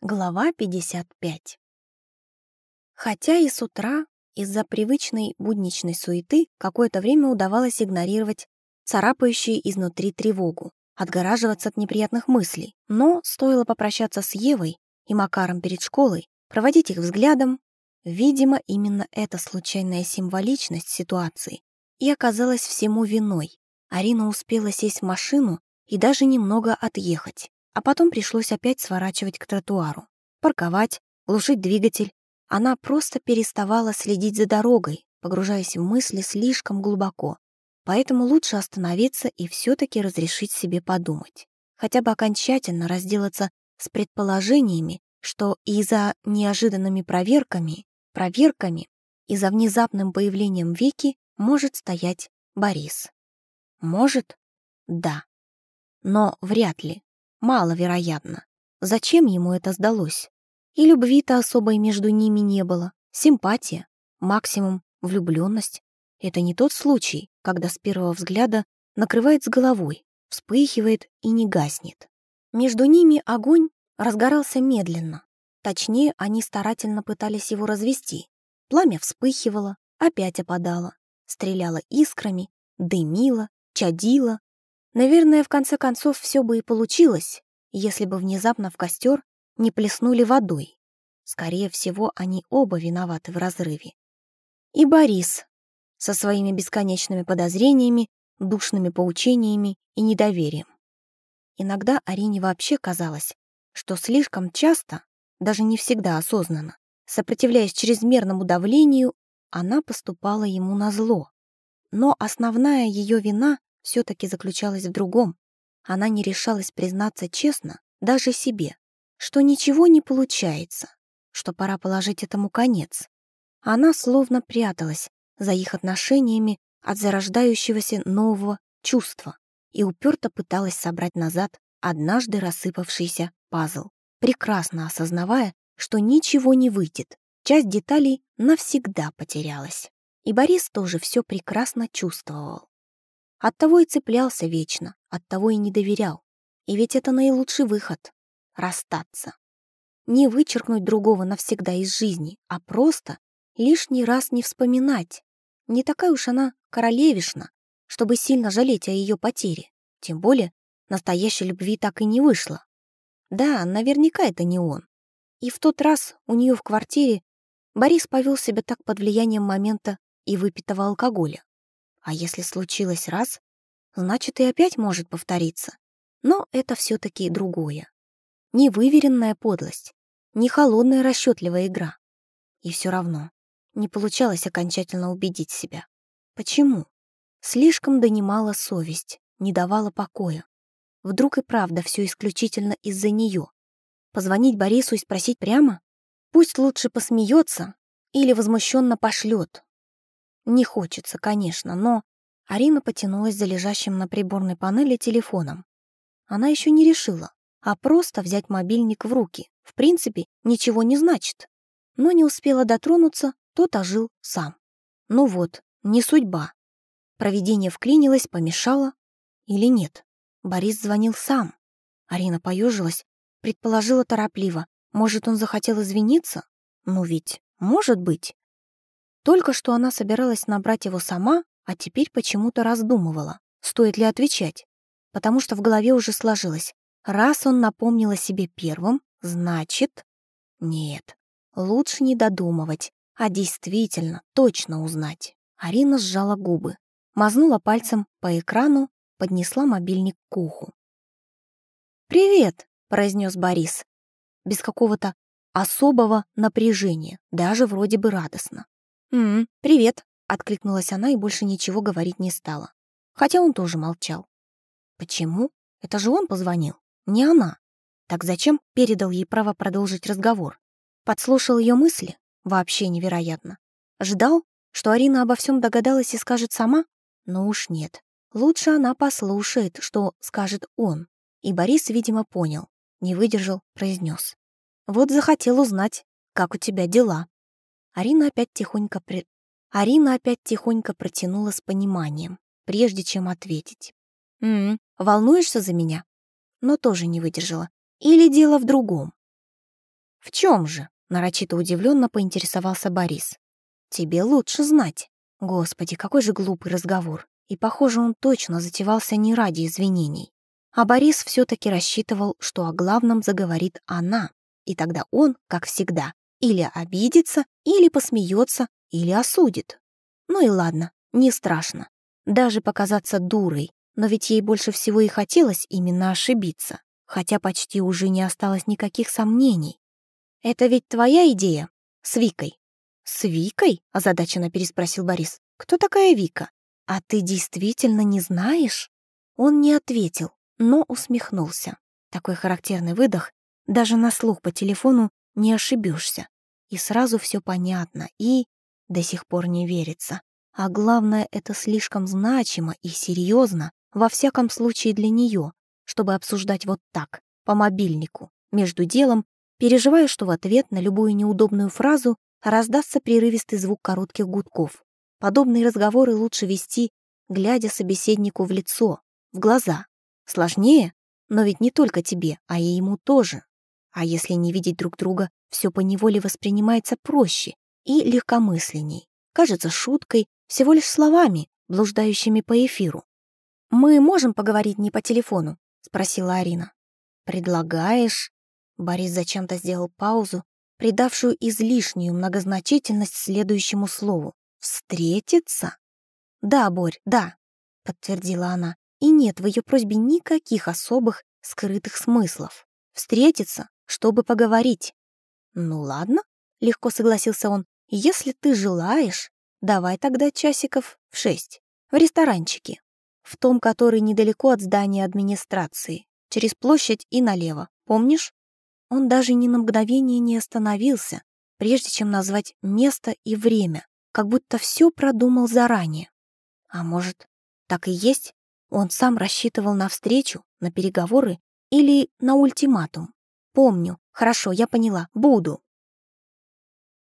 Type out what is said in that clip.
Глава 55. Хотя и с утра из-за привычной будничной суеты какое-то время удавалось игнорировать царапающую изнутри тревогу, отгораживаться от неприятных мыслей, но стоило попрощаться с Евой и Макаром перед школой, проводить их взглядом, видимо, именно эта случайная символичность ситуации и оказалась всему виной. Арина успела сесть в машину и даже немного отъехать а потом пришлось опять сворачивать к тротуару, парковать, глушить двигатель. Она просто переставала следить за дорогой, погружаясь в мысли слишком глубоко. Поэтому лучше остановиться и все-таки разрешить себе подумать. Хотя бы окончательно разделаться с предположениями, что и за неожиданными проверками, проверками и за внезапным появлением Вики может стоять Борис. Может? Да. Но вряд ли. Маловероятно. Зачем ему это сдалось? И любви-то особой между ними не было. Симпатия, максимум влюбленность. Это не тот случай, когда с первого взгляда накрывает с головой, вспыхивает и не гаснет. Между ними огонь разгорался медленно. Точнее, они старательно пытались его развести. Пламя вспыхивало, опять опадало, стреляло искрами, дымило, чадило, Наверное, в конце концов все бы и получилось, если бы внезапно в костер не плеснули водой. Скорее всего, они оба виноваты в разрыве. И Борис со своими бесконечными подозрениями, душными поучениями и недоверием. Иногда Арине вообще казалось, что слишком часто, даже не всегда осознанно, сопротивляясь чрезмерному давлению, она поступала ему на зло. Но основная ее вина все-таки заключалась в другом. Она не решалась признаться честно даже себе, что ничего не получается, что пора положить этому конец. Она словно пряталась за их отношениями от зарождающегося нового чувства и уперто пыталась собрать назад однажды рассыпавшийся пазл, прекрасно осознавая, что ничего не выйдет, часть деталей навсегда потерялась. И Борис тоже все прекрасно чувствовал. Оттого и цеплялся вечно, оттого и не доверял. И ведь это наилучший выход — расстаться. Не вычеркнуть другого навсегда из жизни, а просто лишний раз не вспоминать. Не такая уж она королевишна, чтобы сильно жалеть о ее потере. Тем более, настоящей любви так и не вышло. Да, наверняка это не он. И в тот раз у нее в квартире Борис повел себя так под влиянием момента и выпитого алкоголя. А если случилось раз, значит и опять может повториться. Но это все-таки другое. Не выверенная подлость, не холодная расчетливая игра. И все равно не получалось окончательно убедить себя. Почему? Слишком донимала совесть, не давала покоя. Вдруг и правда все исключительно из-за нее. Позвонить Борису и спросить прямо? Пусть лучше посмеется или возмущенно пошлет, не хочется, конечно, но... Арина потянулась за лежащим на приборной панели телефоном. Она еще не решила, а просто взять мобильник в руки. В принципе, ничего не значит. Но не успела дотронуться, тот ожил сам. Ну вот, не судьба. Провидение вклинилось, помешало. Или нет? Борис звонил сам. Арина поежилась, предположила торопливо. Может, он захотел извиниться? Ну ведь, может быть. Только что она собиралась набрать его сама, а теперь почему-то раздумывала, стоит ли отвечать, потому что в голове уже сложилось. Раз он напомнил о себе первым, значит... Нет, лучше не додумывать, а действительно, точно узнать. Арина сжала губы, мазнула пальцем по экрану, поднесла мобильник к уху. «Привет», — произнес Борис, без какого-то особого напряжения, даже вроде бы радостно. «М-м, привет», — откликнулась она и больше ничего говорить не стала. Хотя он тоже молчал. Почему? Это же он позвонил, не она. Так зачем передал ей право продолжить разговор? Подслушал ее мысли? Вообще невероятно. Ждал, что Арина обо всем догадалась и скажет сама? Ну уж нет. Лучше она послушает, что скажет он. И Борис, видимо, понял. Не выдержал, произнес. Вот захотел узнать, как у тебя дела. Арина опять тихонько при... Арина опять тихонько протянула с пониманием, прежде чем ответить. «М -м, волнуешься за меня?» Но тоже не выдержала. Или дело в другом? В чем же? Нарочито удивленно поинтересовался Борис. Тебе лучше знать. Господи, какой же глупый разговор. И, похоже, он точно затевался не ради извинений. А Борис все-таки рассчитывал, что о главном заговорит она. И тогда он, как всегда, или обидится, или посмеется, или осудит. Ну и ладно, не страшно. Даже показаться дурой, но ведь ей больше всего и хотелось именно ошибиться, хотя почти уже не осталось никаких сомнений. «Это ведь твоя идея? С Викой?» «С Викой?» — озадаченно переспросил Борис. «Кто такая Вика? А ты действительно не знаешь?» Он не ответил, но усмехнулся. Такой характерный выдох, даже на слух по телефону не ошибешься. И сразу все понятно, и до сих пор не верится. А главное, это слишком значимо и серьезно, во всяком случае для нее, чтобы обсуждать вот так, по мобильнику, между делом, переживая, что в ответ на любую неудобную фразу раздастся прерывистый звук коротких гудков. Подобные разговоры лучше вести, глядя собеседнику в лицо, в глаза. Сложнее, но ведь не только тебе, а и ему тоже. А если не видеть друг друга, все поневоле воспринимается проще и легкомысленней. Кажется шуткой, всего лишь словами, блуждающими по эфиру. «Мы можем поговорить не по телефону?» — спросила Арина. «Предлагаешь?» Борис зачем-то сделал паузу, придавшую излишнюю многозначительность следующему слову. «Встретиться?» «Да, Борь, да», — подтвердила она. И нет в ее просьбе никаких особых скрытых смыслов. Встретиться, чтобы поговорить. «Ну ладно», — легко согласился он. «Если ты желаешь, давай тогда часиков в шесть. В ресторанчике. В том, который недалеко от здания администрации. Через площадь и налево. Помнишь?» Он даже ни на мгновение не остановился, прежде чем назвать место и время, как будто все продумал заранее. А может, так и есть? Он сам рассчитывал на встречу, на переговоры или на ультиматум. Помню. Хорошо, я поняла. Буду.